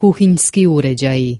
kuhinjski uređaji